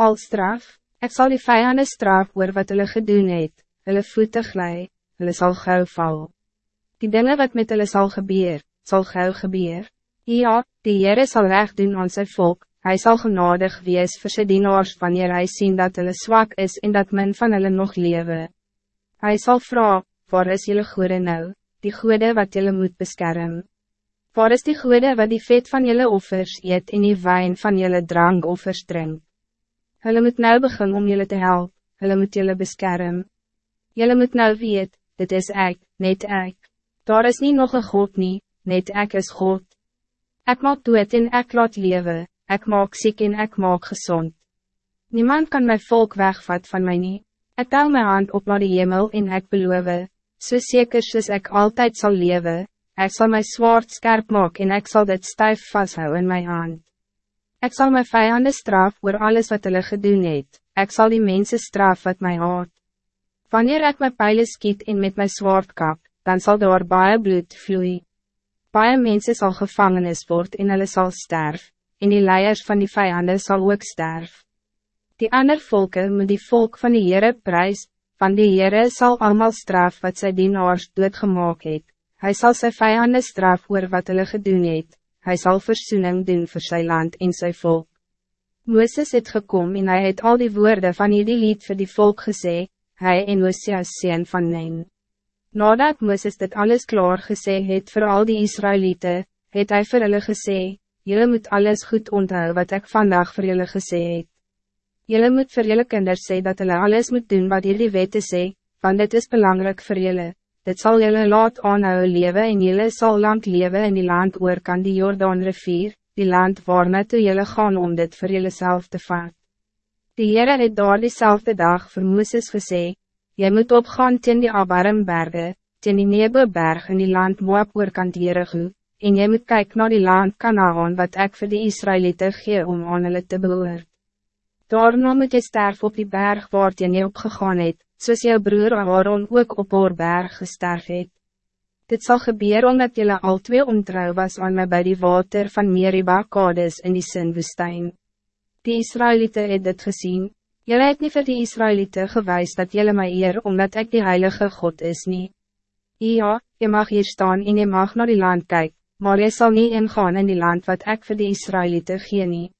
Al straf, ik zal die vijanden straf oor wat hulle gedoen het, hulle voete glij, hulle sal gauw val. Die dingen wat met hulle sal gebeur, sal gauw gebeur. Ja, die Heere sal recht doen aan zijn volk, hij zal genadig wees vir sy dienaars wanneer hij zien dat hulle zwak is en dat men van hulle nog lewe. Hij zal vragen, waar is jullie goede nou, die goede wat jullie moet beschermen? Waar is die goede wat die vet van jullie offers eet en die wijn van jullie drank offers drink? Hulle moet nou begin om jullie te helpen, hulle moet jullie beschermen. Jullie moet nou weet, dit is ek, net ek. Daar is niet nog een God nie, net ek is God. Ek maak dood en ek laat leven, ik maak ziek en ik maak gezond. Niemand kan mijn volk wegvat van mij niet. Ik tel mijn hand op naar de hemel en ik beloof, so zeker soos ik altijd zal leven, ik zal mijn zwaard scherp maken en ik zal dit stijf vasthouden in mijn hand. Ik zal mijn vijanden straf voor alles wat hulle gedoen het, ik zal die mensen straf wat mij haat. Wanneer ik mijn pijlen skiet en met mijn zwaard kap, dan zal door baie bloed vloeien. Baie mensen zal gevangenis worden en hulle zal sterven en die leiers van die vijanden zal ook sterf. Die ander volken moet die volk van die Heere prijs, van die Heere zal allemaal straf wat sy dienaars doodgemaak het, hy sal sy vijanden straf oor wat hulle gedoen het, hy sal versoening doen voor sy land en sy volk. Mooses het gekom en hij het al die woorden van die lied voor die volk gesê, hy en Oseas sien van Nen. Nadat Mooses dit alles klaar gesê het voor al die Israëlieten, het hy vir hulle gesê, Jullie moet alles goed onthouden wat ik vandaag voor jullie gesê het. Jullie moet voor jullie kinders zeggen dat jullie alles moet doen wat jullie weten sê, want dit is belangrijk voor jullie. Dit zal jullie laat aanhouden leven en jullie zal lang leven in die land oor kan die Jordaan rivier, die land waar naartoe jullie gaan om dit voor jullie zelf te vaart. Die Heere het daar diezelfde dag vir Mooses gesê, Jy moet opgaan ten die Abarimberge, ten die Neboberg in die land Moab oor kan Jericho, en jy moet kyk naar die land Kanaan wat ik voor de Israëlieten gee om aan hulle te behoort. Daarna moet jy sterf op die berg waar jy nie opgegaan het, soos jou broer Aaron ook op haar berg gesterf het. Dit zal gebeuren omdat jullie al twee ontrouw was aan mij bij die water van Meriba Kades in die Sinwoestijn. Die Israëlieten het dit gezien. Jullie het niet voor die Israëlieten gewijs dat jullie mij eer omdat ik die heilige God is niet. Ja, je mag hier staan en je mag naar die land kijken maar jy sal nie ingaan in die land wat ik voor de Israëlieten gee nie.